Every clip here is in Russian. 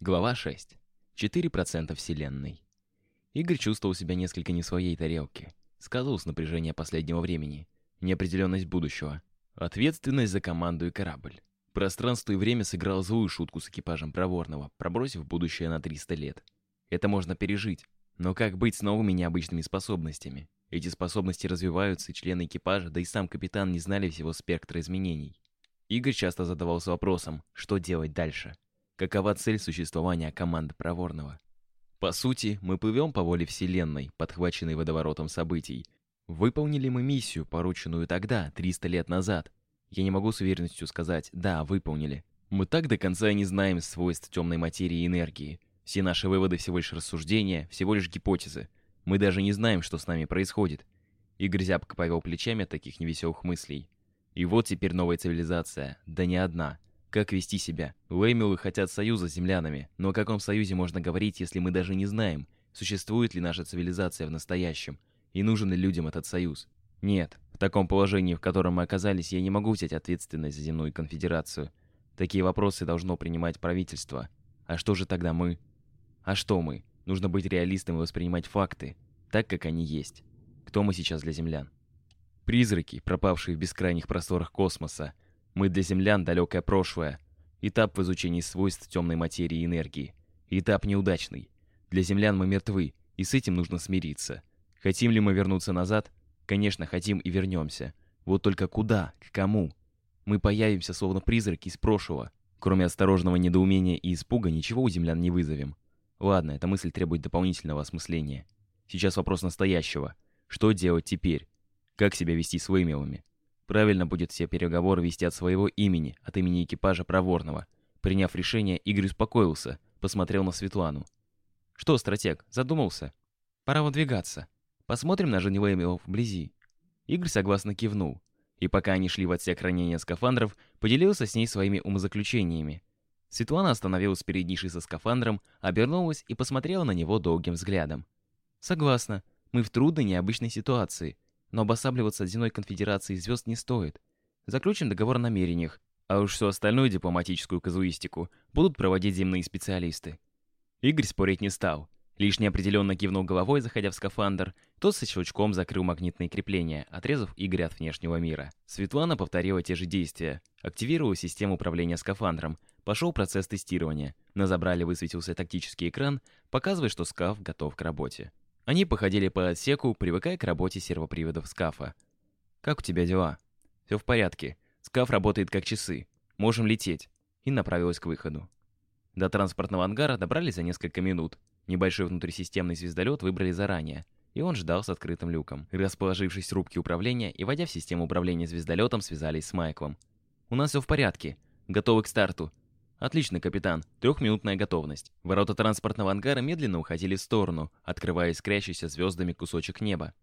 Глава 6. 4% Вселенной. Игорь чувствовал себя несколько не в своей тарелке. Сказывалось напряжение последнего времени, неопределенность будущего, ответственность за команду и корабль. Пространство и время сыграло злую шутку с экипажем Проворного, пробросив будущее на 300 лет. Это можно пережить, но как быть с новыми необычными способностями? Эти способности развиваются, члены экипажа, да и сам капитан не знали всего спектра изменений. Игорь часто задавался вопросом, что делать дальше? Какова цель существования команды Проворного? По сути, мы плывем по воле Вселенной, подхваченной водоворотом событий. Выполнили мы миссию, порученную тогда, 300 лет назад. Я не могу с уверенностью сказать «да, выполнили». Мы так до конца не знаем свойств темной материи и энергии. Все наши выводы всего лишь рассуждения, всего лишь гипотезы. Мы даже не знаем, что с нами происходит. Игорь зябко повел плечами от таких невеселых мыслей. И вот теперь новая цивилизация, да не одна. Как вести себя? Леймилы хотят союза с землянами, но о каком союзе можно говорить, если мы даже не знаем, существует ли наша цивилизация в настоящем, и нужен ли людям этот союз? Нет, в таком положении, в котором мы оказались, я не могу взять ответственность за земную конфедерацию. Такие вопросы должно принимать правительство. А что же тогда мы? А что мы? Нужно быть реалистом и воспринимать факты, так как они есть. Кто мы сейчас для землян? Призраки, пропавшие в бескрайних просторах космоса. Мы для землян далекое прошлое. Этап в изучении свойств темной материи и энергии. Этап неудачный. Для землян мы мертвы, и с этим нужно смириться. Хотим ли мы вернуться назад? Конечно, хотим и вернемся. Вот только куда? К кому? Мы появимся, словно призраки из прошлого. Кроме осторожного недоумения и испуга, ничего у землян не вызовем. Ладно, эта мысль требует дополнительного осмысления. Сейчас вопрос настоящего. Что делать теперь? Как себя вести с вымелами? Правильно будет все переговоры вести от своего имени, от имени экипажа проворного. Приняв решение, Игорь успокоился, посмотрел на Светлану. «Что, стратег, задумался? Пора выдвигаться. Посмотрим на жене Веймелов вблизи». Игорь согласно кивнул. И пока они шли в отсек хранения скафандров, поделился с ней своими умозаключениями. Светлана остановилась перед нишей со скафандром, обернулась и посмотрела на него долгим взглядом. «Согласна. Мы в трудной, необычной ситуации. Но обосабливаться земной конфедерации звезд не стоит. Заключим договор о намерениях, а уж всю остальную дипломатическую казуистику будут проводить земные специалисты. Игорь спорить не стал. Лишь неопределенно кивнул головой, заходя в скафандр. Тот со щелчком закрыл магнитные крепления, отрезав Игоря от внешнего мира. Светлана повторила те же действия. Активировала систему управления скафандром. Пошел процесс тестирования. На забрале высветился тактический экран, показывая, что скаф готов к работе. Они походили по отсеку, привыкая к работе сервоприводов скафа. «Как у тебя дела?» «Все в порядке. Скаф работает как часы. Можем лететь». И направилась к выходу. До транспортного ангара добрались за несколько минут. Небольшой внутрисистемный звездолет выбрали заранее, и он ждал с открытым люком. Расположившись в рубке управления и войдя в систему управления звездолетом, связались с Майклом. «У нас все в порядке. Готовы к старту. «Отлично, капитан. Трехминутная готовность». Ворота транспортного ангара медленно уходили в сторону, открывая искрящийся звездами кусочек неба.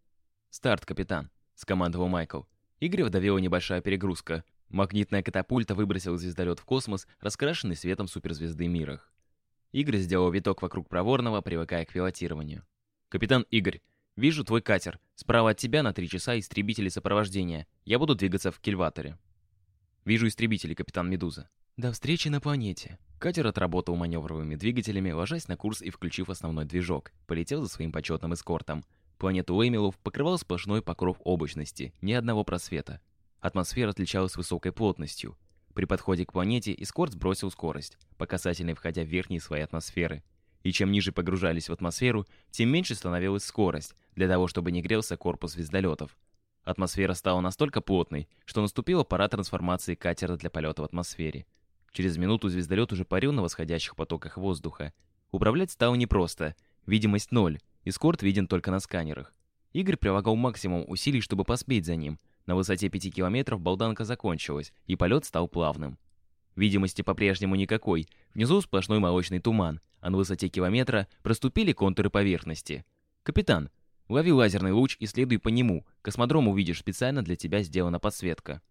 «Старт, капитан», — скомандовал Майкл. Игоря вдавила небольшая перегрузка. Магнитная катапульта выбросила звездолет в космос, раскрашенный светом суперзвезды Мирах. Игорь сделал виток вокруг проворного, привыкая к пилотированию. «Капитан Игорь, вижу твой катер. Справа от тебя на три часа истребители сопровождения. Я буду двигаться в кильваторе». «Вижу истребители, капитан Медуза». До встречи на планете. Катер отработал маневровыми двигателями, ложась на курс и включив основной движок. Полетел за своим почетным эскортом. Планету Уэймилов покрывал сплошной покров облачности, ни одного просвета. Атмосфера отличалась высокой плотностью. При подходе к планете эскорт сбросил скорость, по касательной входя в верхние слои атмосферы. И чем ниже погружались в атмосферу, тем меньше становилась скорость, для того, чтобы не грелся корпус звездолетов. Атмосфера стала настолько плотной, что наступила пора трансформации катера для полета в атмосфере. Через минуту звездолет уже парил на восходящих потоках воздуха. Управлять стало непросто. Видимость ноль. Эскорт виден только на сканерах. Игорь прилагал максимум усилий, чтобы поспеть за ним. На высоте 5 километров болданка закончилась, и полет стал плавным. Видимости по-прежнему никакой. Внизу сплошной молочный туман, а на высоте километра проступили контуры поверхности. «Капитан, лови лазерный луч и следуй по нему. Космодром увидишь, специально для тебя сделана подсветка».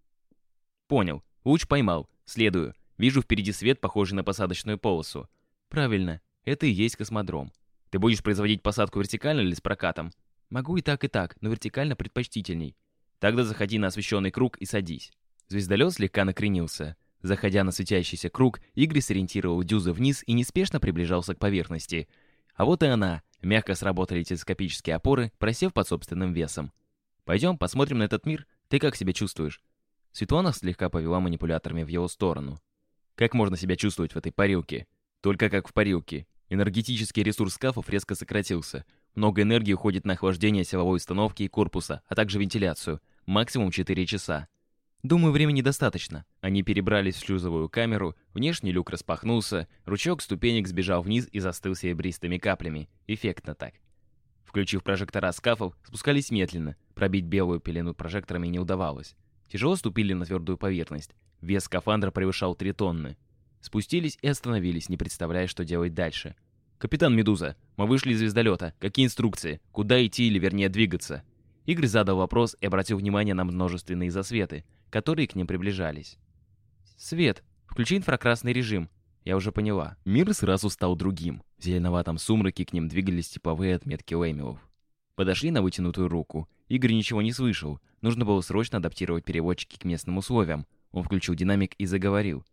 «Понял. Луч поймал. Следую. Вижу впереди свет, похожий на посадочную полосу. Правильно, это и есть космодром. Ты будешь производить посадку вертикально или с прокатом? Могу и так, и так, но вертикально предпочтительней. Тогда заходи на освещенный круг и садись. Звездолет слегка накренился. Заходя на светящийся круг, Игорь сориентировал дюзы вниз и неспешно приближался к поверхности. А вот и она. Мягко сработали телескопические опоры, просев под собственным весом. «Пойдем, посмотрим на этот мир. Ты как себя чувствуешь?» Светлана слегка повела манипуляторами в его сторону. «Как можно себя чувствовать в этой парилке?» «Только как в парилке. Энергетический ресурс скафов резко сократился. Много энергии уходит на охлаждение силовой установки и корпуса, а также вентиляцию. Максимум 4 часа. Думаю, времени достаточно. Они перебрались в шлюзовую камеру, внешний люк распахнулся, ручок ступенек сбежал вниз и застыл серебристыми каплями. Эффектно так. Включив прожектора скафов, спускались медленно. Пробить белую пелену прожекторами не удавалось. Тяжело ступили на твердую поверхность. Вес скафандра превышал 3 тонны. Спустились и остановились, не представляя, что делать дальше. «Капитан Медуза, мы вышли из звездолета. Какие инструкции? Куда идти или, вернее, двигаться?» Игорь задал вопрос и обратил внимание на множественные засветы, которые к ним приближались. «Свет, включи инфракрасный режим». Я уже поняла. Мир сразу стал другим. В зеленоватом сумраке к ним двигались типовые отметки Лэмилов. Подошли на вытянутую руку. Игорь ничего не слышал. Нужно было срочно адаптировать переводчики к местным условиям. Он включил динамик и заговорил.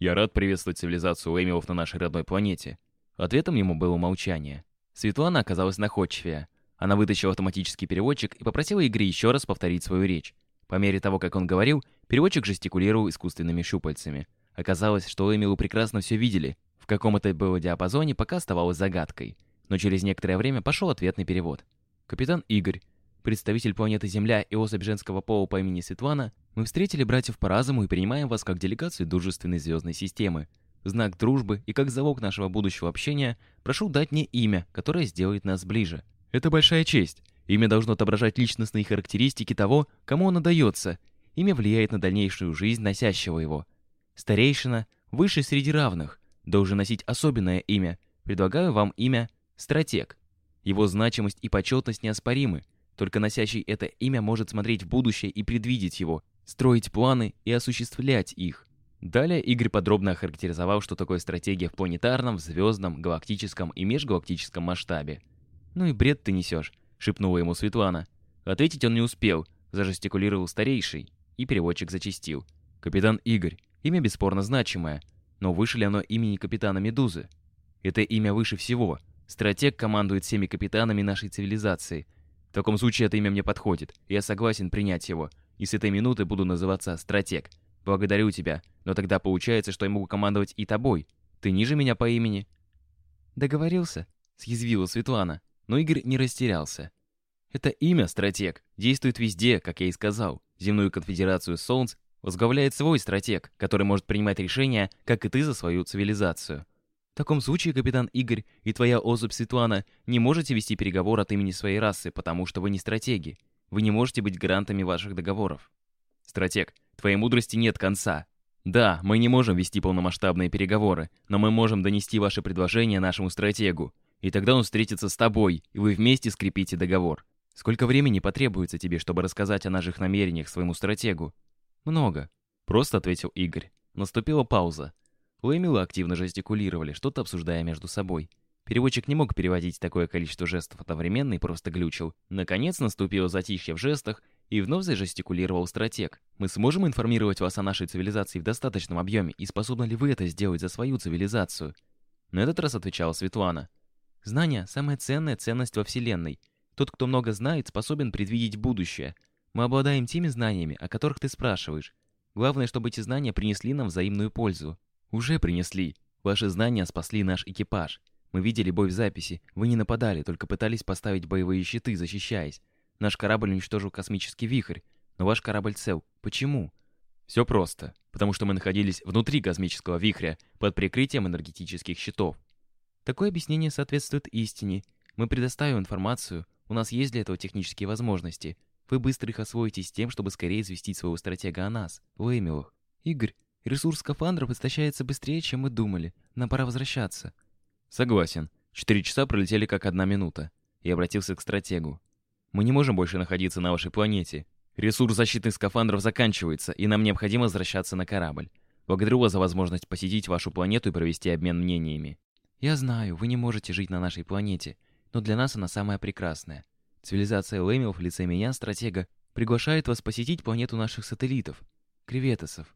«Я рад приветствовать цивилизацию Лэмилов на нашей родной планете». Ответом ему было молчание. Светлана оказалась находчивее. Она вытащила автоматический переводчик и попросила Игоря еще раз повторить свою речь. По мере того, как он говорил, переводчик жестикулировал искусственными щупальцами. Оказалось, что Эмилу прекрасно все видели. В каком это было диапазоне, пока оставалось загадкой. Но через некоторое время пошел ответный перевод. «Капитан Игорь, представитель планеты Земля и особь женского пола по имени Светлана, мы встретили братьев по разуму и принимаем вас как делегацию дружественной звездной системы. В знак дружбы и как залог нашего будущего общения прошу дать мне имя, которое сделает нас ближе. Это большая честь. Имя должно отображать личностные характеристики того, кому оно дается. Имя влияет на дальнейшую жизнь носящего его. Старейшина, выше среди равных, должен носить особенное имя. Предлагаю вам имя Стратег. Его значимость и почетность неоспоримы. Только носящий это имя может смотреть в будущее и предвидеть его, строить планы и осуществлять их. Далее Игорь подробно охарактеризовал, что такое стратегия в планетарном, звездном, галактическом и межгалактическом масштабе. «Ну и бред ты несешь», — шепнула ему Светлана. Ответить он не успел, зажестикулировал старейший, и переводчик зачистил. «Капитан Игорь, имя бесспорно значимое, но выше ли оно имени капитана Медузы? Это имя выше всего. Стратег командует всеми капитанами нашей цивилизации. В таком случае это имя мне подходит, я согласен принять его, и с этой минуты буду называться Стратег. Благодарю тебя, но тогда получается, что я могу командовать и тобой. Ты ниже меня по имени?» «Договорился?» — съязвила Светлана, но Игорь не растерялся. «Это имя, стратег, действует везде, как я и сказал. Земную конфедерацию Солнц возглавляет свой стратег, который может принимать решения, как и ты за свою цивилизацию. В таком случае, капитан Игорь и твоя особь Светлана не можете вести переговор от имени своей расы, потому что вы не стратеги. Вы не можете быть гарантами ваших договоров. Стратег, твоей мудрости нет конца. Да, мы не можем вести полномасштабные переговоры, но мы можем донести ваше предложение нашему стратегу. И тогда он встретится с тобой, и вы вместе скрепите договор. Сколько времени потребуется тебе, чтобы рассказать о наших намерениях своему стратегу? Много. Просто ответил Игорь. Наступила пауза. Лэмилы активно жестикулировали, что-то обсуждая между собой. Переводчик не мог переводить такое количество жестов одновременно и просто глючил. Наконец наступило затишье в жестах, и вновь зажестикулировал стратег. «Мы сможем информировать вас о нашей цивилизации в достаточном объеме, и способны ли вы это сделать за свою цивилизацию?» На этот раз отвечала Светлана. «Знание — самая ценная ценность во Вселенной. Тот, кто много знает, способен предвидеть будущее. Мы обладаем теми знаниями, о которых ты спрашиваешь. Главное, чтобы эти знания принесли нам взаимную пользу. Уже принесли. Ваши знания спасли наш экипаж. Мы видели бой в записи. Вы не нападали, только пытались поставить боевые щиты, защищаясь. Наш корабль уничтожил космический вихрь. Но ваш корабль цел. Почему? Все просто. Потому что мы находились внутри космического вихря, под прикрытием энергетических щитов. Такое объяснение соответствует истине. Мы предоставим информацию. У нас есть для этого технические возможности. Вы быстро их освоите с тем, чтобы скорее известить своего стратега о нас, Лэмилах. Игорь, ресурс скафандров истощается быстрее, чем мы думали. Нам пора возвращаться. Согласен. Четыре часа пролетели как одна минута. Я обратился к стратегу. Мы не можем больше находиться на вашей планете. Ресурс защитных скафандров заканчивается, и нам необходимо возвращаться на корабль. Благодарю вас за возможность посетить вашу планету и провести обмен мнениями. Я знаю, вы не можете жить на нашей планете, но для нас она самая прекрасная. Цивилизация Лэмилов в лице меня, стратега, приглашает вас посетить планету наших сателлитов, креветосов.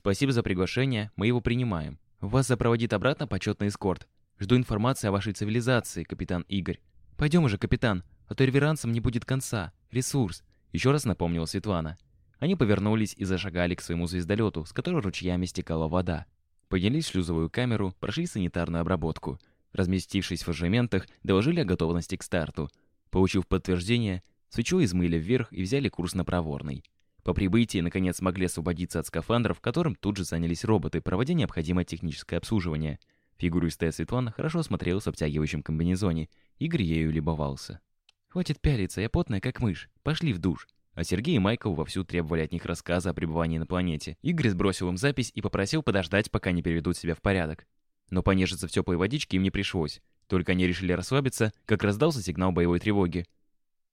Спасибо за приглашение, мы его принимаем. Вас запроводит обратно почетный эскорт. Жду информации о вашей цивилизации, капитан Игорь. Пойдем уже, капитан, а то реверансам не будет конца. Ресурс. Еще раз напомнила Светлана. Они повернулись и зашагали к своему звездолету, с которого ручьями стекала вода. Поднялись в шлюзовую камеру, прошли санитарную обработку. Разместившись в фажементах, доложили о готовности к старту. Получив подтверждение, свечу измыли вверх и взяли курс на проворный. По прибытии, наконец, смогли освободиться от скафандров, которым тут же занялись роботы, проводя необходимое техническое обслуживание. Фигуристая Светлана хорошо смотрелась в обтягивающем комбинезоне. Игорь ею любовался. «Хватит пялиться, я потная, как мышь. Пошли в душ». А Сергей и Майкл вовсю требовали от них рассказа о пребывании на планете. Игорь сбросил им запись и попросил подождать, пока не переведут себя в порядок. Но понежиться в теплой водичке им не пришлось. Только они решили расслабиться, как раздался сигнал боевой тревоги.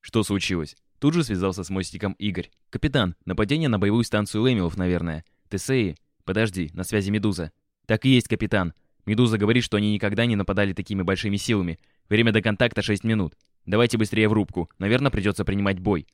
«Что случилось?» Тут же связался с мостиком Игорь. «Капитан, нападение на боевую станцию Лэмилов, наверное. Тесеи? Подожди, на связи Медуза». «Так и есть, капитан. Медуза говорит, что они никогда не нападали такими большими силами. Время до контакта 6 минут. Давайте быстрее в рубку. Наверное, придется принимать бой».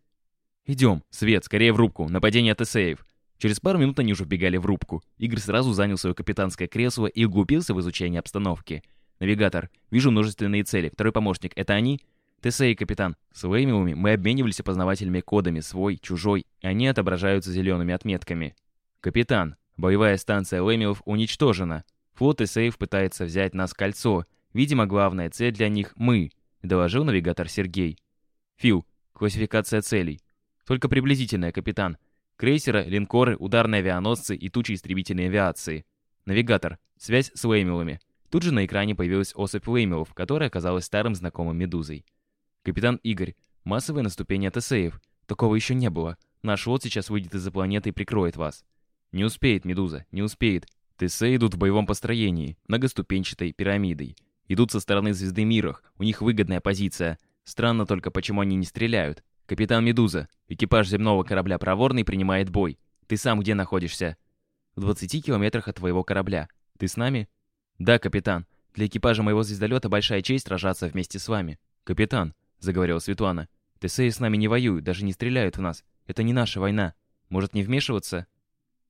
«Идем, Свет, скорее в рубку. Нападение Тесеев». Через пару минут они уже вбегали в рубку. Игорь сразу занял свое капитанское кресло и углубился в изучение обстановки. «Навигатор. Вижу множественные цели. Второй помощник. Это они?» «Тесей, капитан, с Леймилами мы обменивались опознавательными кодами свой, чужой, они отображаются зелеными отметками». «Капитан, боевая станция Леймилов уничтожена. Флот Тесеев пытается взять нас кольцо. Видимо, главная цель для них — мы», — доложил навигатор Сергей. «Фил, классификация целей. Только приблизительная, капитан. Крейсеры, линкоры, ударные авианосцы и тучи истребительной авиации. Навигатор, связь с Леймилами». Тут же на экране появилась особь Леймилов, которая оказалась старым знакомым Медузой. «Капитан Игорь, массовое наступление ТСЭев. Такого еще не было. Наш лот сейчас выйдет из-за планеты и прикроет вас». «Не успеет, Медуза, не успеет. ТСЭ идут в боевом построении, многоступенчатой пирамидой. Идут со стороны звезды Мирах, у них выгодная позиция. Странно только, почему они не стреляют. Капитан Медуза, экипаж земного корабля «Проворный» принимает бой. Ты сам где находишься?» «В 20 километрах от твоего корабля. Ты с нами?» «Да, капитан. Для экипажа моего звездолета большая честь сражаться вместе с вами. Капитан, заговорила Светлана. «Тесеи с нами не воюют, даже не стреляют в нас. Это не наша война. Может, не вмешиваться?»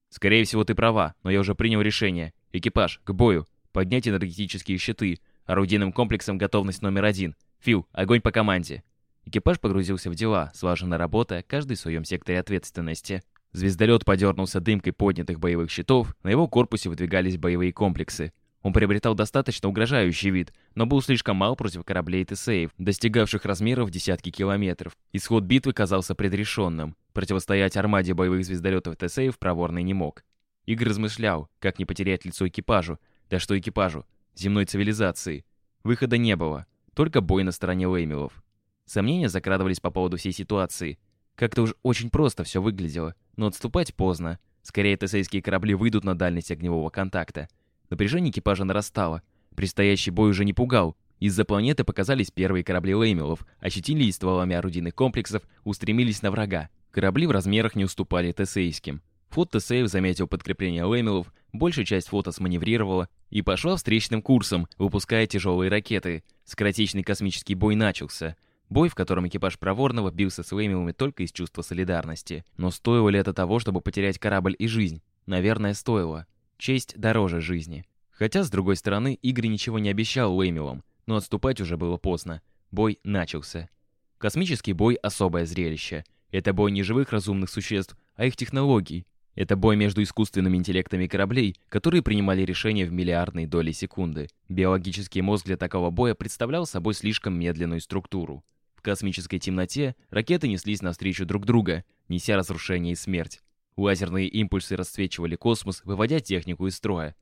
«Скорее всего, ты права, но я уже принял решение. Экипаж, к бою. Поднять энергетические щиты. Орудийным комплексом готовность номер один. Фил, огонь по команде». Экипаж погрузился в дела, слаженно работая, каждый в своем секторе ответственности. Звездолет подернулся дымкой поднятых боевых щитов, на его корпусе выдвигались боевые комплексы. Он приобретал достаточно угрожающий вид, но был слишком мал против кораблей Тесеев, достигавших размеров десятки километров. Исход битвы казался предрешенным. Противостоять армаде боевых звездолетов Тесеев проворный не мог. Игорь размышлял, как не потерять лицо экипажу. Да что экипажу? Земной цивилизации. Выхода не было. Только бой на стороне Леймилов. Сомнения закрадывались по поводу всей ситуации. Как-то уж очень просто все выглядело, но отступать поздно. Скорее, тесейские корабли выйдут на дальность огневого контакта. Напряжение экипажа нарастало. Предстоящий бой уже не пугал. Из-за планеты показались первые корабли Леймелов, ощетились стволами орудийных комплексов, устремились на врага. Корабли в размерах не уступали тесейским. Флот Тесеев заметил подкрепление Леймелов, большая часть флота сманеврировала и пошла встречным курсом, выпуская тяжелые ракеты. Скоротечный космический бой начался. Бой, в котором экипаж Проворного бился с Леймелами только из чувства солидарности. Но стоило ли это того, чтобы потерять корабль и жизнь? Наверное, стоило. Честь дороже жизни. Хотя, с другой стороны, Игорь ничего не обещал Уэймилам, но отступать уже было поздно. Бой начался. Космический бой — особое зрелище. Это бой не живых разумных существ, а их технологий. Это бой между искусственными интеллектами кораблей, которые принимали решения в миллиардные доли секунды. Биологический мозг для такого боя представлял собой слишком медленную структуру. В космической темноте ракеты неслись навстречу друг друга, неся разрушение и смерть. Лазерные импульсы расцвечивали космос, выводя технику из строя.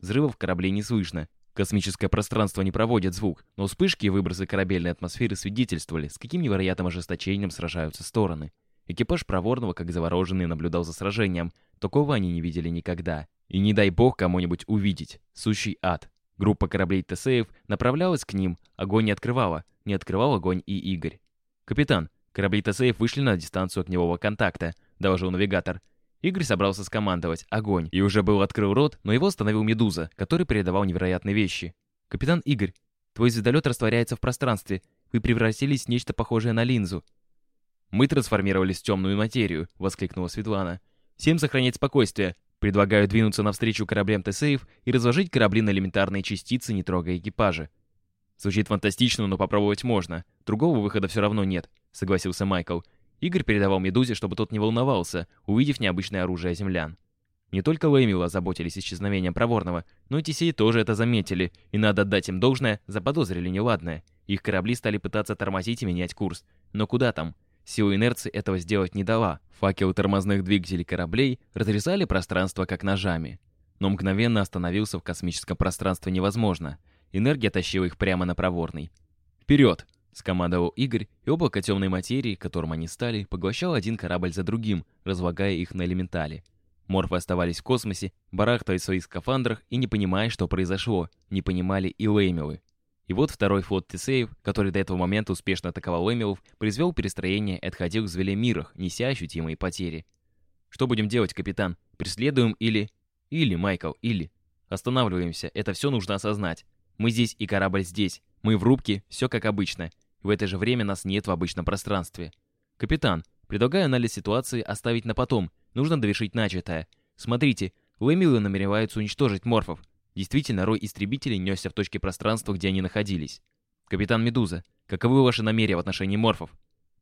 Взрывов кораблей не слышно. Космическое пространство не проводит звук, но вспышки и выбросы корабельной атмосферы свидетельствовали, с каким невероятным ожесточением сражаются стороны. Экипаж проворного, как завороженный, наблюдал за сражением. Такого они не видели никогда. И не дай бог кому-нибудь увидеть. Сущий ад. Группа кораблей Тесеев направлялась к ним, огонь не открывала. Не открывал огонь и Игорь. «Капитан, корабли Тесеев вышли на дистанцию огневого контакта», — доложил навигатор. Игорь собрался скомандовать «Огонь!» и уже был открыл рот, но его остановил Медуза, который передавал невероятные вещи. «Капитан Игорь, твой звездолет растворяется в пространстве. Вы превратились в нечто похожее на линзу». «Мы трансформировались в темную материю», — воскликнула Светлана. «Всем сохранять спокойствие. Предлагаю двинуться навстречу кораблям Тесеев и разложить корабли на элементарные частицы, не трогая экипажи. Звучит фантастично, но попробовать можно. Другого выхода все равно нет, согласился Майкл. Игорь передавал Медузе, чтобы тот не волновался, увидев необычное оружие землян. Не только Лэмила заботились исчезновением проворного, но и Тесеи тоже это заметили, и надо отдать им должное, заподозрили неладное. Их корабли стали пытаться тормозить и менять курс. Но куда там? Сила инерции этого сделать не дала. Факелы тормозных двигателей кораблей разрезали пространство как ножами. Но мгновенно остановился в космическом пространстве невозможно. Энергия тащила их прямо на проворный. «Вперед!» — скомандовал Игорь, и облако темной материи, которым они стали, поглощал один корабль за другим, разлагая их на элементали. Морфы оставались в космосе, барахтаясь в своих скафандрах и не понимая, что произошло, не понимали и Леймелы. И вот второй флот Тесеев, который до этого момента успешно атаковал Эмилов, произвел перестроение и отходил к Звелемирах, неся ощутимые потери. «Что будем делать, капитан? Преследуем или...» «Или, Майкл, или...» «Останавливаемся, это все нужно осознать. Мы здесь и корабль здесь. Мы в рубке, все как обычно. В это же время нас нет в обычном пространстве. Капитан, предлагаю анализ ситуации оставить на потом. Нужно довершить начатое. Смотрите, Лэмилы намереваются уничтожить морфов. Действительно, рой истребителей несся в точке пространства, где они находились. «Капитан Медуза, каковы ваши намерения в отношении морфов?»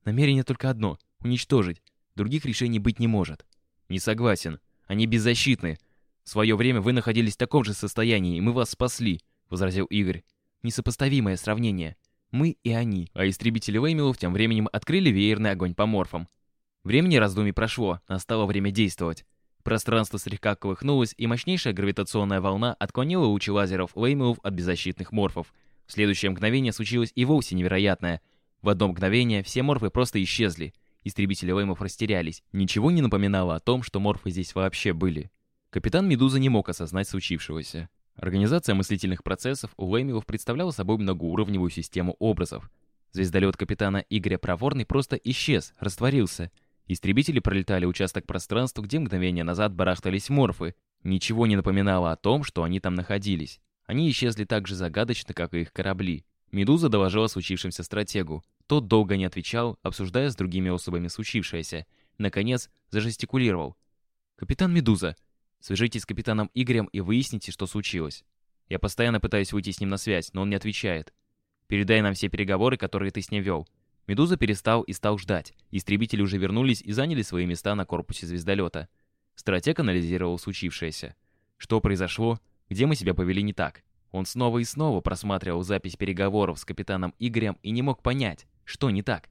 «Намерение только одно — уничтожить. Других решений быть не может». «Не согласен. Они беззащитны. В свое время вы находились в таком же состоянии, и мы вас спасли», — возразил Игорь. «Несопоставимое сравнение. Мы и они». А истребители Веймилов тем временем открыли веерный огонь по морфам. Времени раздумий прошло, настало время действовать. Пространство слегка колыхнулось, и мощнейшая гравитационная волна отклонила лучи лазеров Леймелов от беззащитных морфов. В следующее мгновение случилось и вовсе невероятное. В одно мгновение все морфы просто исчезли. Истребители Леймов растерялись. Ничего не напоминало о том, что морфы здесь вообще были. Капитан Медуза не мог осознать случившегося. Организация мыслительных процессов у Леймелов представляла собой многоуровневую систему образов. Звездолет капитана Игоря Проворный просто исчез, растворился — Истребители пролетали участок пространства, где мгновение назад барахтались морфы. Ничего не напоминало о том, что они там находились. Они исчезли так же загадочно, как и их корабли. Медуза доложила случившемся стратегу. Тот долго не отвечал, обсуждая с другими особами случившееся. Наконец, зажестикулировал. «Капитан Медуза, свяжитесь с капитаном Игорем и выясните, что случилось. Я постоянно пытаюсь выйти с ним на связь, но он не отвечает. Передай нам все переговоры, которые ты с ним вел. Медуза перестал и стал ждать. Истребители уже вернулись и заняли свои места на корпусе звездолета. Стратег анализировал случившееся. Что произошло? Где мы себя повели не так? Он снова и снова просматривал запись переговоров с капитаном Игорем и не мог понять, что не так.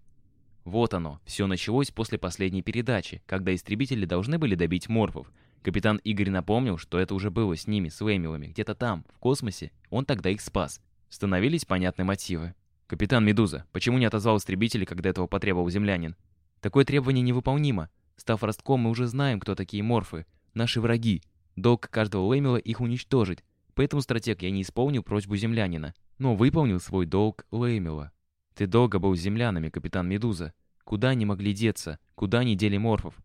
Вот оно, все началось после последней передачи, когда истребители должны были добить морфов. Капитан Игорь напомнил, что это уже было с ними, с Веймилами, где-то там, в космосе. Он тогда их спас. Становились понятны мотивы. «Капитан Медуза, почему не отозвал истребители, когда этого потребовал землянин?» «Такое требование невыполнимо. Став ростком, мы уже знаем, кто такие морфы. Наши враги. Долг каждого Лэмила их уничтожить. Поэтому, стратег, я не исполнил просьбу землянина, но выполнил свой долг Лэмила. Ты долго был с землянами, капитан Медуза. Куда они могли деться? Куда они дели морфов?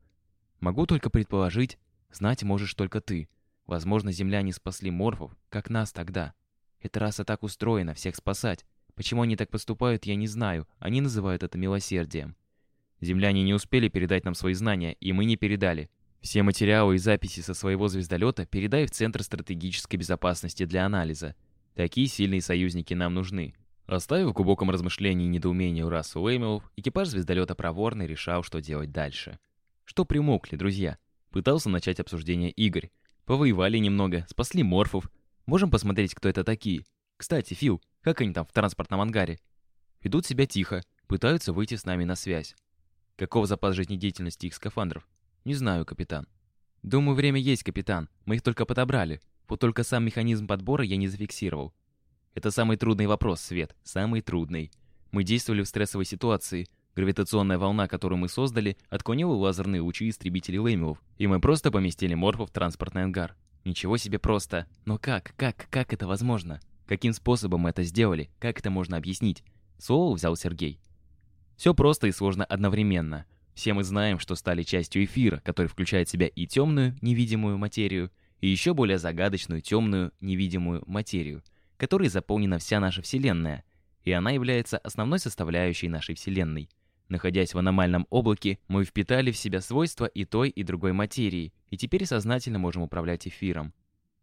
Могу только предположить, знать можешь только ты. Возможно, земляне спасли морфов, как нас тогда. Эта раса так устроена, всех спасать. Почему они так поступают, я не знаю. Они называют это милосердием. Земляне не успели передать нам свои знания, и мы не передали. Все материалы и записи со своего звездолета передай в Центр стратегической безопасности для анализа. Такие сильные союзники нам нужны. Оставив в глубоком размышлении и у расы Уэймелов, экипаж звездолета проворно решал, что делать дальше. Что примокли, друзья? Пытался начать обсуждение Игорь. Повоевали немного, спасли морфов. Можем посмотреть, кто это такие. Кстати, Фил, как они там в транспортном ангаре? Ведут себя тихо, пытаются выйти с нами на связь. Каков запас жизнедеятельности их скафандров? Не знаю, капитан. Думаю, время есть, капитан. Мы их только подобрали. Вот только сам механизм подбора я не зафиксировал. Это самый трудный вопрос, Свет. Самый трудный. Мы действовали в стрессовой ситуации. Гравитационная волна, которую мы создали, отклонила лазерные лучи истребителей Лэмилов, и мы просто поместили морфов в транспортный ангар. Ничего себе просто. Но как, как, как это возможно? Каким способом мы это сделали? Как это можно объяснить? Слово взял Сергей. Все просто и сложно одновременно. Все мы знаем, что стали частью эфира, который включает в себя и темную, невидимую материю, и еще более загадочную темную, невидимую материю, которой заполнена вся наша Вселенная, и она является основной составляющей нашей Вселенной. Находясь в аномальном облаке, мы впитали в себя свойства и той, и другой материи, и теперь сознательно можем управлять эфиром.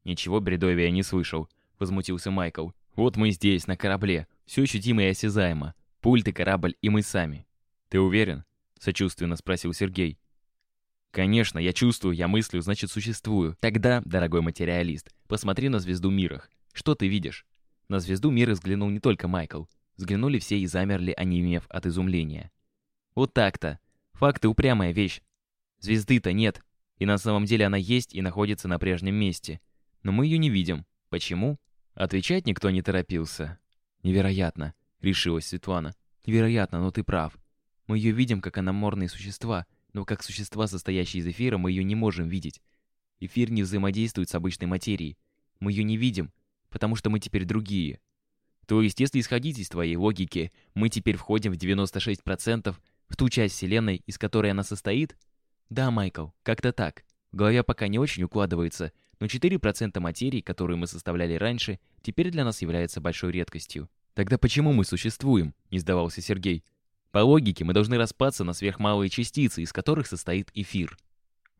Ничего бредовия я не слышал, возмутился Майкл. Вот мы здесь, на корабле, все ощутимо и осязаемо. Пульт и корабль, и мы сами. Ты уверен? Сочувственно спросил Сергей. Конечно, я чувствую, я мыслю, значит существую. Тогда, дорогой материалист, посмотри на звезду Мирах. Что ты видишь? На звезду Мира взглянул не только Майкл. Взглянули все и замерли, онемев от изумления. Вот так-то. Факты упрямая вещь. Звезды-то нет. И на самом деле она есть и находится на прежнем месте. Но мы ее не видим. Почему? Отвечать никто не торопился. Невероятно, решилась Светлана. Невероятно, но ты прав. Мы ее видим как аноморные существа, но как существа, состоящие из эфира, мы ее не можем видеть. Эфир не взаимодействует с обычной материей. Мы ее не видим, потому что мы теперь другие. То есть, если исходить из твоей логики, мы теперь входим в 96% в ту часть Вселенной, из которой она состоит? Да, Майкл, как-то так. В голове пока не очень укладывается, но 4% материи, которую мы составляли раньше, теперь для нас является большой редкостью. Тогда почему мы существуем? Не сдавался Сергей. По логике, мы должны распаться на сверхмалые частицы, из которых состоит эфир.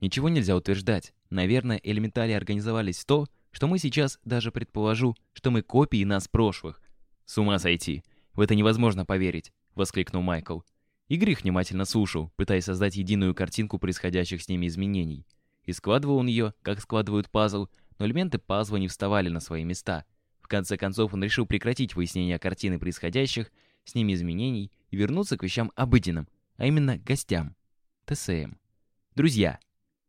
Ничего нельзя утверждать. Наверное, элементали организовались в то, что мы сейчас даже предположу, что мы копии нас прошлых. С ума сойти. В это невозможно поверить, воскликнул Майкл. Игорь их внимательно слушал, пытаясь создать единую картинку происходящих с ними изменений. И складывал он ее, как складывают пазл, но элементы пазла не вставали на свои места. В конце концов он решил прекратить выяснение картины происходящих с ними изменений и вернуться к вещам обыденным, а именно гостям. ТСМ. Друзья,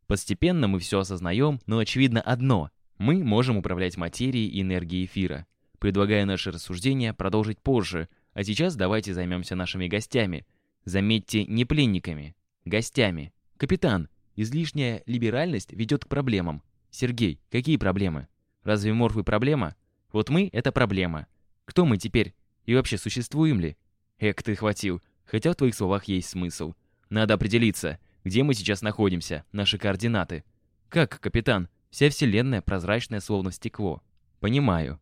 постепенно мы все осознаем, но очевидно одно – мы можем управлять материей и энергией эфира. Предлагаю наше рассуждение продолжить позже, а сейчас давайте займемся нашими гостями – Заметьте, не пленниками, гостями. Капитан, излишняя либеральность ведет к проблемам. Сергей, какие проблемы? Разве морфы проблема? Вот мы — это проблема. Кто мы теперь? И вообще существуем ли? Эк, ты хватил. Хотя в твоих словах есть смысл. Надо определиться, где мы сейчас находимся, наши координаты. Как, капитан? Вся вселенная прозрачная, словно стекло. Понимаю.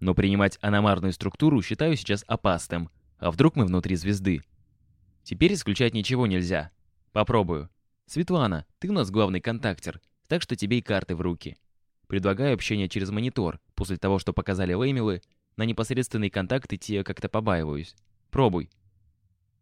Но принимать аномарную структуру считаю сейчас опасным. А вдруг мы внутри звезды? Теперь исключать ничего нельзя. Попробую. Светлана, ты у нас главный контактер, так что тебе и карты в руки. Предлагаю общение через монитор. После того, что показали Леймилы, на непосредственный контакт идти я как-то побаиваюсь. Пробуй.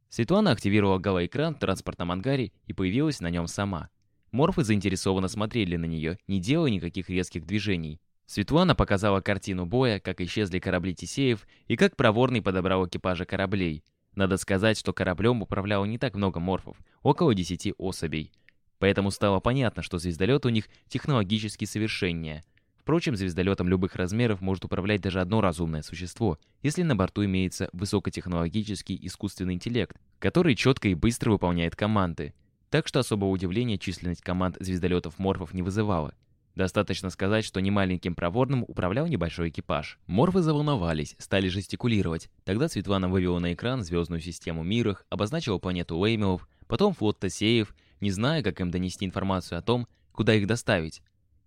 Светлана активировала галоэкран в транспортном ангаре и появилась на нем сама. Морфы заинтересованно смотрели на нее, не делая никаких резких движений. Светлана показала картину боя, как исчезли корабли Тисеев и как проворный подобрал экипажа кораблей – надо сказать, что кораблем управляло не так много морфов, около 10 особей. Поэтому стало понятно, что звездолет у них технологически совершеннее. Впрочем, звездолетом любых размеров может управлять даже одно разумное существо, если на борту имеется высокотехнологический искусственный интеллект, который четко и быстро выполняет команды. Так что особого удивления численность команд звездолетов-морфов не вызывала. Достаточно сказать, что немаленьким проворным управлял небольшой экипаж. Морфы заволновались, стали жестикулировать. Тогда Светлана вывела на экран звездную систему Мирах, обозначила планету Леймелов, потом флот Тосеев, не зная, как им донести информацию о том, куда их доставить.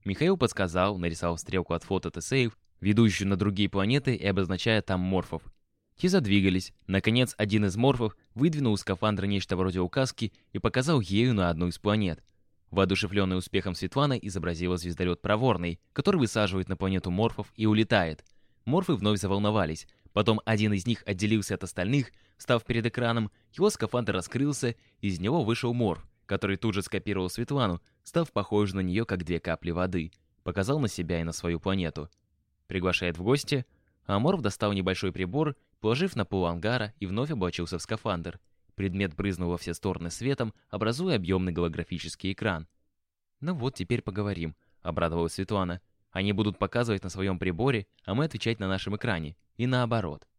Михаил подсказал, нарисовал стрелку от фото Тесеев, ведущую на другие планеты и обозначая там морфов. Те задвигались. Наконец, один из морфов выдвинул из скафандра нечто вроде указки и показал ею на одну из планет. Воодушевленная успехом Светлана изобразила звездолет Проворный, который высаживает на планету морфов и улетает. Морфы вновь заволновались. Потом один из них отделился от остальных, став перед экраном, его скафандр раскрылся, из него вышел морф, который тут же скопировал Светлану, став похож на нее, как две капли воды. Показал на себя и на свою планету. Приглашает в гости, а морф достал небольшой прибор, положив на пол ангара и вновь облачился в скафандр. Предмет брызнул во все стороны светом, образуя объемный голографический экран. «Ну вот, теперь поговорим», — обрадовалась Светлана. «Они будут показывать на своем приборе, а мы отвечать на нашем экране. И наоборот».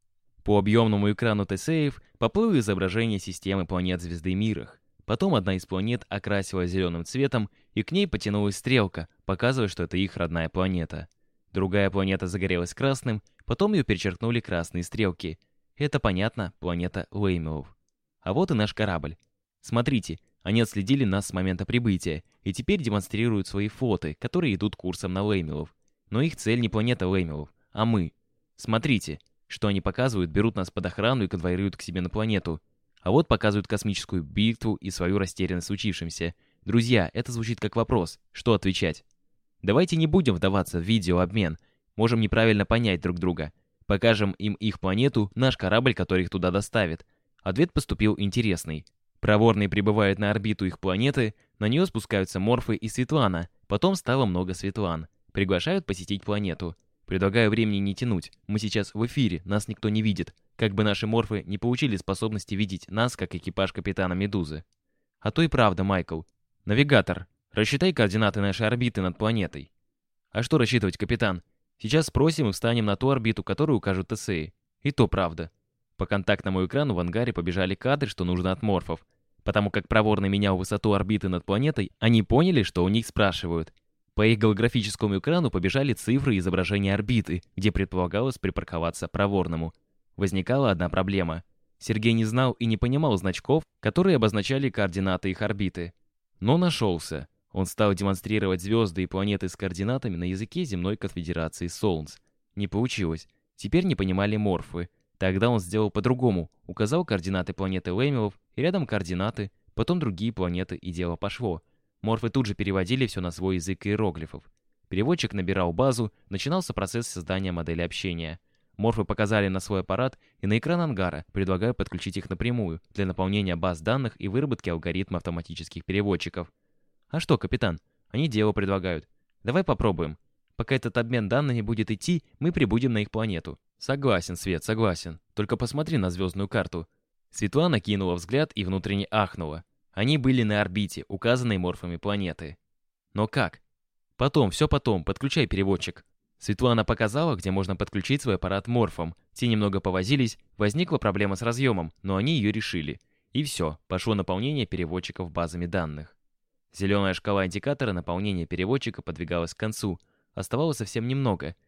По объемному экрану Тесеев поплыло изображение системы планет звезды Мирах. Потом одна из планет окрасилась зеленым цветом, и к ней потянулась стрелка, показывая, что это их родная планета. Другая планета загорелась красным, потом ее перечеркнули красные стрелки. Это, понятно, планета Леймелов. А вот и наш корабль. Смотрите, они отследили нас с момента прибытия и теперь демонстрируют свои фото, которые идут курсом на Леймилов. Но их цель не планета Леймилов, а мы. Смотрите, что они показывают, берут нас под охрану и конвоируют к себе на планету. А вот показывают космическую битву и свою растерянность в случившемся. Друзья, это звучит как вопрос. Что отвечать? Давайте не будем вдаваться в видеообмен. Можем неправильно понять друг друга. Покажем им их планету, наш корабль, который их туда доставит. Ответ поступил интересный. Проворные прибывают на орбиту их планеты, на нее спускаются Морфы и Светлана, потом стало много Светлан. Приглашают посетить планету. Предлагаю времени не тянуть, мы сейчас в эфире, нас никто не видит, как бы наши Морфы не получили способности видеть нас, как экипаж капитана Медузы. А то и правда, Майкл. Навигатор, рассчитай координаты нашей орбиты над планетой. А что рассчитывать, капитан? Сейчас спросим и встанем на ту орбиту, которую укажут ТСЭ. И то правда. По контактному экрану в ангаре побежали кадры, что нужно от морфов. Потому как проворно менял высоту орбиты над планетой, они поняли, что у них спрашивают. По их голографическому экрану побежали цифры и изображения орбиты, где предполагалось припарковаться проворному. Возникала одна проблема. Сергей не знал и не понимал значков, которые обозначали координаты их орбиты. Но нашелся. Он стал демонстрировать звезды и планеты с координатами на языке земной конфедерации Солнц. Не получилось. Теперь не понимали морфы. Тогда он сделал по-другому, указал координаты планеты Лэмилов и рядом координаты, потом другие планеты, и дело пошло. Морфы тут же переводили все на свой язык иероглифов. Переводчик набирал базу, начинался процесс создания модели общения. Морфы показали на свой аппарат и на экран ангара, предлагая подключить их напрямую для наполнения баз данных и выработки алгоритма автоматических переводчиков. А что, капитан, они дело предлагают. Давай попробуем. Пока этот обмен данными будет идти, мы прибудем на их планету. Согласен, Свет, согласен. Только посмотри на звездную карту. Светлана кинула взгляд и внутренне ахнула. Они были на орбите, указанной морфами планеты. Но как? Потом, все потом, подключай переводчик. Светлана показала, где можно подключить свой аппарат морфом. Те немного повозились, возникла проблема с разъемом, но они ее решили. И все, пошло наполнение переводчиков базами данных. Зеленая шкала индикатора наполнения переводчика подвигалась к концу. Оставалось совсем немного —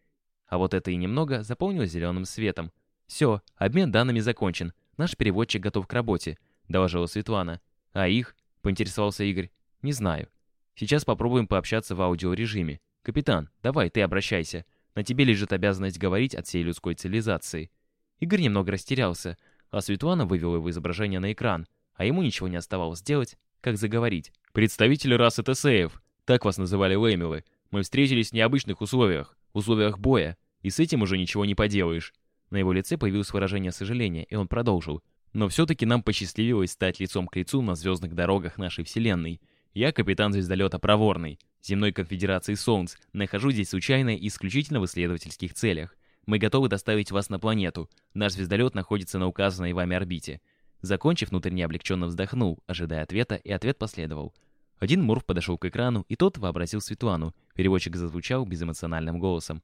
а вот это и немного заполнилось зеленым светом. «Все, обмен данными закончен. Наш переводчик готов к работе», — доложила Светлана. «А их?» — поинтересовался Игорь. «Не знаю. Сейчас попробуем пообщаться в аудиорежиме. Капитан, давай, ты обращайся. На тебе лежит обязанность говорить от всей людской цивилизации». Игорь немного растерялся, а Светлана вывела его изображение на экран, а ему ничего не оставалось сделать, как заговорить. «Представители расы Тесеев, так вас называли Лэмилы, мы встретились в необычных условиях, условиях боя. И с этим уже ничего не поделаешь. На его лице появилось выражение сожаления, и он продолжил. Но все-таки нам посчастливилось стать лицом к лицу на звездных дорогах нашей Вселенной. Я капитан звездолета Проворный, земной конфедерации Солнц, нахожусь здесь случайно и исключительно в исследовательских целях. Мы готовы доставить вас на планету. Наш звездолет находится на указанной вами орбите. Закончив, внутренне облегченно вздохнул, ожидая ответа, и ответ последовал. Один Мурф подошел к экрану, и тот вообразил Светлану. Переводчик зазвучал безэмоциональным голосом.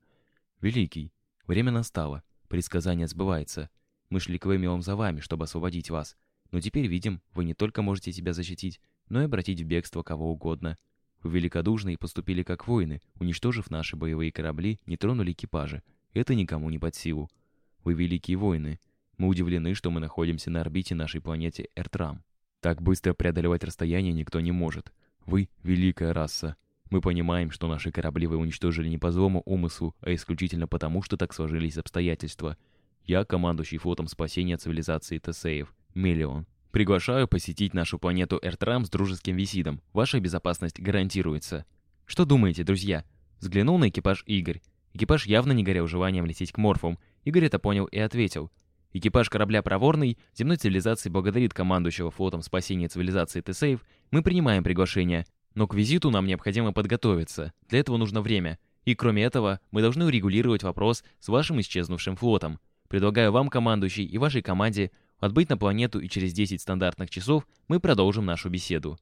«Великий, время настало. Предсказание сбывается. Мы шли к Вэмиом за вами, чтобы освободить вас. Но теперь видим, вы не только можете себя защитить, но и обратить в бегство кого угодно. Вы великодушны поступили как воины, уничтожив наши боевые корабли, не тронули экипажи. Это никому не под силу. Вы великие воины. Мы удивлены, что мы находимся на орбите нашей планеты Эртрам. Так быстро преодолевать расстояние никто не может. Вы — великая раса. Мы понимаем, что наши корабли вы уничтожили не по злому умыслу, а исключительно потому, что так сложились обстоятельства. Я, командующий флотом спасения цивилизации Тесеев, Миллион. Приглашаю посетить нашу планету Эртрам с дружеским визитом. Ваша безопасность гарантируется. Что думаете, друзья? Взглянул на экипаж Игорь. Экипаж явно не горел желанием лететь к морфам. Игорь это понял и ответил. Экипаж корабля «Проворный» земной цивилизации благодарит командующего флотом спасения цивилизации Тесеев. Мы принимаем приглашение. Но к визиту нам необходимо подготовиться. Для этого нужно время. И кроме этого, мы должны урегулировать вопрос с вашим исчезнувшим флотом. Предлагаю вам, командующий, и вашей команде отбыть на планету, и через 10 стандартных часов мы продолжим нашу беседу.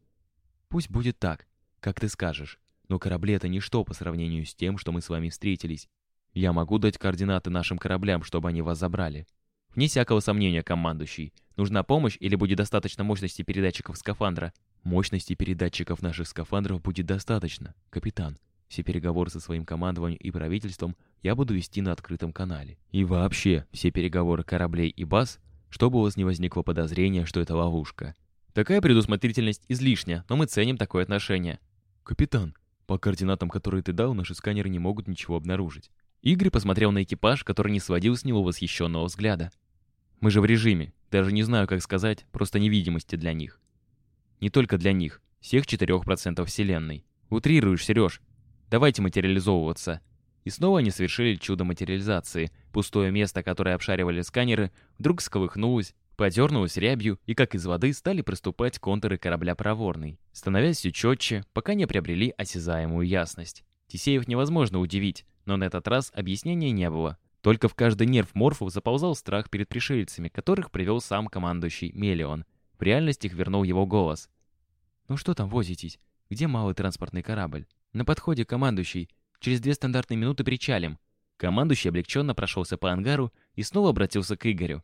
Пусть будет так, как ты скажешь. Но корабли — это ничто по сравнению с тем, что мы с вами встретились. Я могу дать координаты нашим кораблям, чтобы они вас забрали. Вне всякого сомнения, командующий. Нужна помощь или будет достаточно мощности передатчиков скафандра? Мощности передатчиков наших скафандров будет достаточно, капитан. Все переговоры со своим командованием и правительством я буду вести на открытом канале. И вообще, все переговоры кораблей и баз, чтобы у вас не возникло подозрения, что это ловушка. Такая предусмотрительность излишня, но мы ценим такое отношение. Капитан, по координатам, которые ты дал, наши сканеры не могут ничего обнаружить. Игорь посмотрел на экипаж, который не сводил с него восхищенного взгляда. Мы же в режиме. Даже не знаю, как сказать, просто невидимости для них. Не только для них, всех 4% Вселенной. Утрируешь, Сереж. Давайте материализовываться. И снова они совершили чудо материализации. Пустое место, которое обшаривали сканеры, вдруг сколыхнулось, подернулось рябью, и как из воды стали проступать контуры корабля проворный, становясь все четче, пока не приобрели осязаемую ясность. Тисеев невозможно удивить, но на этот раз объяснения не было. Только в каждый нерв морфов заползал страх перед пришельцами, которых привел сам командующий Мелион. В реальность их вернул его голос. «Ну что там возитесь? Где малый транспортный корабль?» «На подходе, командующий. Через две стандартные минуты причалим». Командующий облегченно прошелся по ангару и снова обратился к Игорю.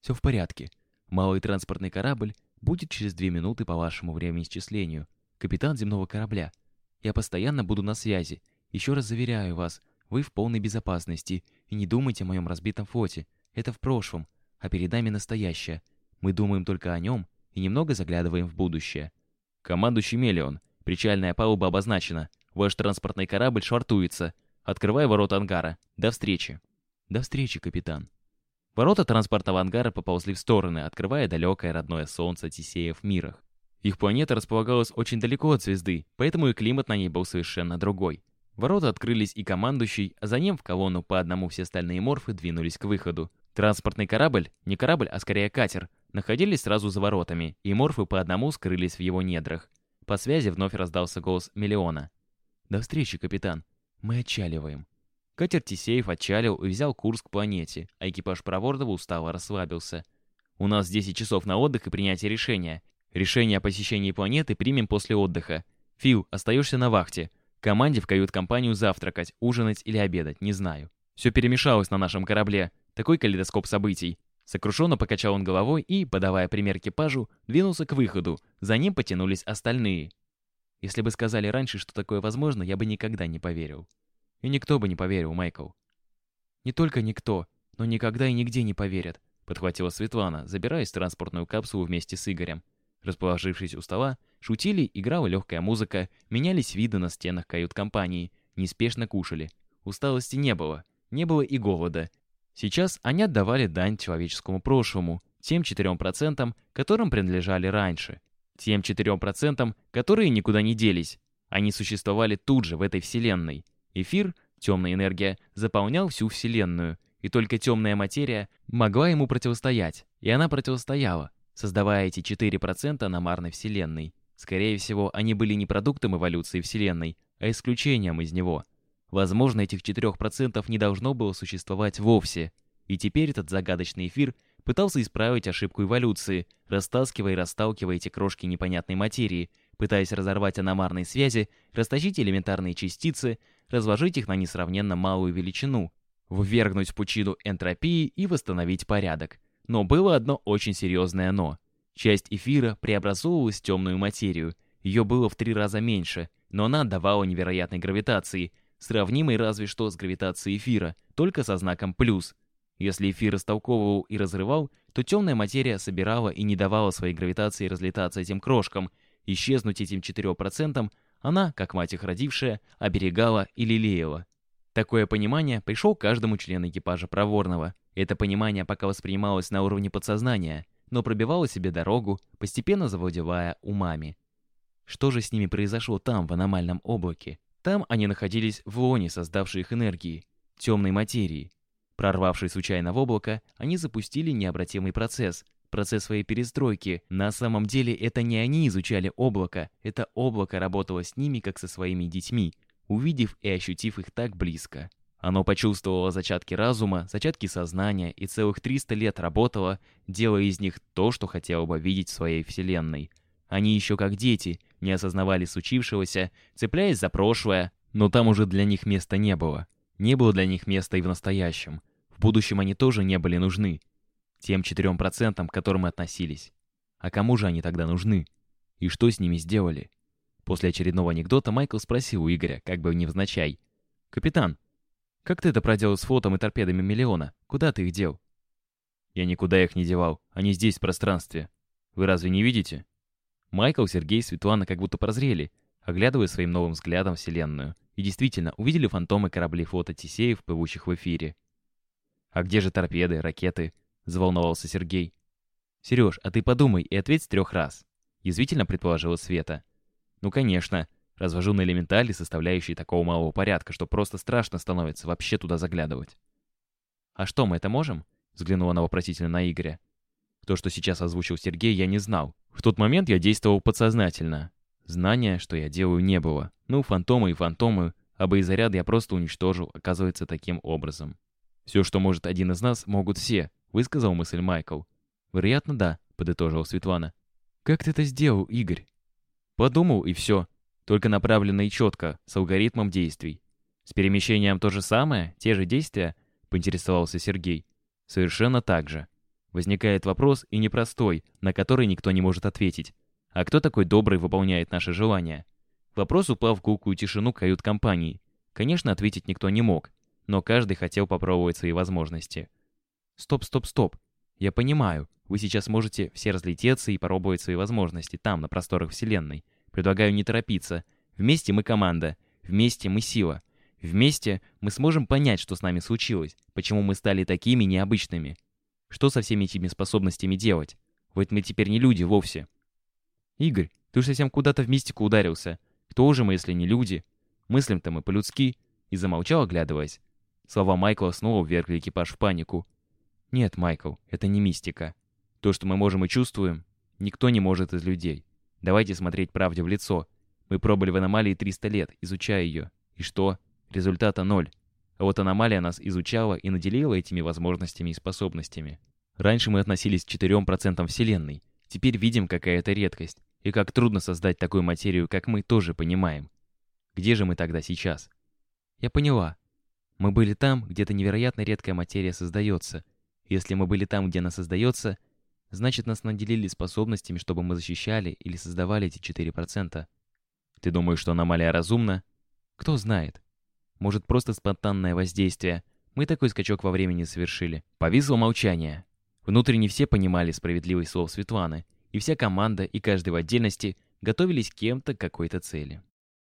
«Все в порядке. Малый транспортный корабль будет через две минуты по вашему времени исчислению. Капитан земного корабля. Я постоянно буду на связи. Еще раз заверяю вас, вы в полной безопасности. И не думайте о моем разбитом фоте. Это в прошлом, а перед нами настоящее. Мы думаем только о нем и немного заглядываем в будущее. Командующий Мелион. Причальная палуба обозначена. Ваш транспортный корабль швартуется. Открывай ворота ангара. До встречи. До встречи, капитан. Ворота транспортного ангара поползли в стороны, открывая далекое родное солнце Тисея в мирах. Их планета располагалась очень далеко от звезды, поэтому и климат на ней был совершенно другой. Ворота открылись и командующий, а за ним в колонну по одному все остальные морфы двинулись к выходу. Транспортный корабль, не корабль, а скорее катер, находились сразу за воротами, и морфы по одному скрылись в его недрах. По связи вновь раздался голос Миллиона. «До встречи, капитан. Мы отчаливаем». Катер Тисеев отчалил и взял курс к планете, а экипаж Провордова устало расслабился. «У нас 10 часов на отдых и принятие решения. Решение о посещении планеты примем после отдыха. Фил, остаешься на вахте. Команде в кают-компанию завтракать, ужинать или обедать, не знаю. Все перемешалось на нашем корабле. Такой калейдоскоп событий. Сокрушенно покачал он головой и, подавая пример экипажу, двинулся к выходу. За ним потянулись остальные. Если бы сказали раньше, что такое возможно, я бы никогда не поверил. И никто бы не поверил, Майкл. Не только никто, но никогда и нигде не поверят, подхватила Светлана, забираясь в транспортную капсулу вместе с Игорем. Расположившись у стола, шутили, играла легкая музыка, менялись виды на стенах кают-компании, неспешно кушали. Усталости не было, не было и голода. Сейчас они отдавали дань человеческому прошлому, тем 4%, которым принадлежали раньше. Тем 4%, которые никуда не делись. Они существовали тут же, в этой вселенной. Эфир, темная энергия, заполнял всю вселенную, и только темная материя могла ему противостоять, и она противостояла создавая эти 4% аномарной Вселенной. Скорее всего, они были не продуктом эволюции Вселенной, а исключением из него. Возможно, этих 4% не должно было существовать вовсе. И теперь этот загадочный эфир пытался исправить ошибку эволюции, растаскивая и расталкивая эти крошки непонятной материи, пытаясь разорвать аномарные связи, растащить элементарные частицы, разложить их на несравненно малую величину, ввергнуть в пучину энтропии и восстановить порядок. Но было одно очень серьезное «но». Часть эфира преобразовывалась в темную материю. Ее было в три раза меньше, но она отдавала невероятной гравитации, сравнимой разве что с гравитацией эфира, только со знаком «плюс». Если эфир растолковывал и разрывал, то темная материя собирала и не давала своей гравитации разлетаться этим крошкам, исчезнуть этим 4%, она, как мать их родившая, оберегала и лелеяла. Такое понимание пришел каждому члену экипажа Проворного. Это понимание пока воспринималось на уровне подсознания, но пробивало себе дорогу, постепенно завладевая умами. Что же с ними произошло там, в аномальном облаке? Там они находились в лоне создавшей их энергии, темной материи. Прорвавшись случайно в облако, они запустили необратимый процесс, процесс своей перестройки. На самом деле это не они изучали облако, это облако работало с ними, как со своими детьми, увидев и ощутив их так близко. Оно почувствовало зачатки разума, зачатки сознания и целых 300 лет работало, делая из них то, что хотело бы видеть в своей вселенной. Они еще как дети, не осознавали случившегося, цепляясь за прошлое, но там уже для них места не было. Не было для них места и в настоящем. В будущем они тоже не были нужны. Тем 4%, к которым относились. А кому же они тогда нужны? И что с ними сделали? После очередного анекдота Майкл спросил у Игоря, как бы невзначай. «Капитан, как ты это проделал с флотом и торпедами Миллиона? Куда ты их дел?» «Я никуда их не девал. Они здесь, в пространстве. Вы разве не видите?» Майкл, Сергей, Светлана как будто прозрели, оглядывая своим новым взглядом Вселенную. И действительно, увидели фантомы кораблей флота Тисеев, плывущих в эфире. «А где же торпеды, ракеты?» — заволновался Сергей. «Сереж, а ты подумай и ответь трех раз», — язвительно предположила Света. «Ну, конечно. Развожу на элементали, составляющие такого малого порядка, что просто страшно становится вообще туда заглядывать». «А что, мы это можем?» — взглянула она вопросительно на Игоря. То, что сейчас озвучил Сергей, я не знал. В тот момент я действовал подсознательно. Знания, что я делаю, не было. Ну, фантомы и фантомы, а боезаряд я просто уничтожил, оказывается, таким образом. «Все, что может один из нас, могут все», — высказал мысль Майкл. «Вероятно, да», — подытожила Светлана. «Как ты это сделал, Игорь?» «Подумал, и все. Только направленно и четко, с алгоритмом действий. С перемещением то же самое, те же действия?» — поинтересовался Сергей. «Совершенно так же». Возникает вопрос, и непростой, на который никто не может ответить. А кто такой добрый выполняет наши желания? Вопрос упал в гулкую тишину кают-компании. Конечно, ответить никто не мог, но каждый хотел попробовать свои возможности. Стоп, стоп, стоп. Я понимаю, вы сейчас можете все разлететься и попробовать свои возможности там, на просторах Вселенной. Предлагаю не торопиться. Вместе мы команда. Вместе мы сила. Вместе мы сможем понять, что с нами случилось, почему мы стали такими необычными. Что со всеми этими способностями делать? Вот мы теперь не люди вовсе. Игорь, ты уж совсем куда-то в мистику ударился. Кто же мы, если не люди? Мыслим-то мы по-людски. И замолчал, оглядываясь. Слова Майкла снова ввергли экипаж в панику. Нет, Майкл, это не мистика. То, что мы можем и чувствуем, никто не может из людей. Давайте смотреть правде в лицо. Мы пробыли в аномалии 300 лет, изучая ее. И что? Результата ноль. Вот аномалия нас изучала и наделила этими возможностями и способностями. Раньше мы относились к 4% Вселенной. Теперь видим, какая это редкость. И как трудно создать такую материю, как мы, тоже понимаем. Где же мы тогда сейчас? Я поняла. Мы были там, где эта невероятно редкая материя создается. Если мы были там, где она создается, значит нас наделили способностями, чтобы мы защищали или создавали эти 4%. Ты думаешь, что аномалия разумна? Кто знает. Может, просто спонтанное воздействие. Мы такой скачок во времени совершили. Повисло молчание. Внутренне все понимали справедливость слов Светланы, и вся команда, и каждый в отдельности готовились к кем-то к какой-то цели.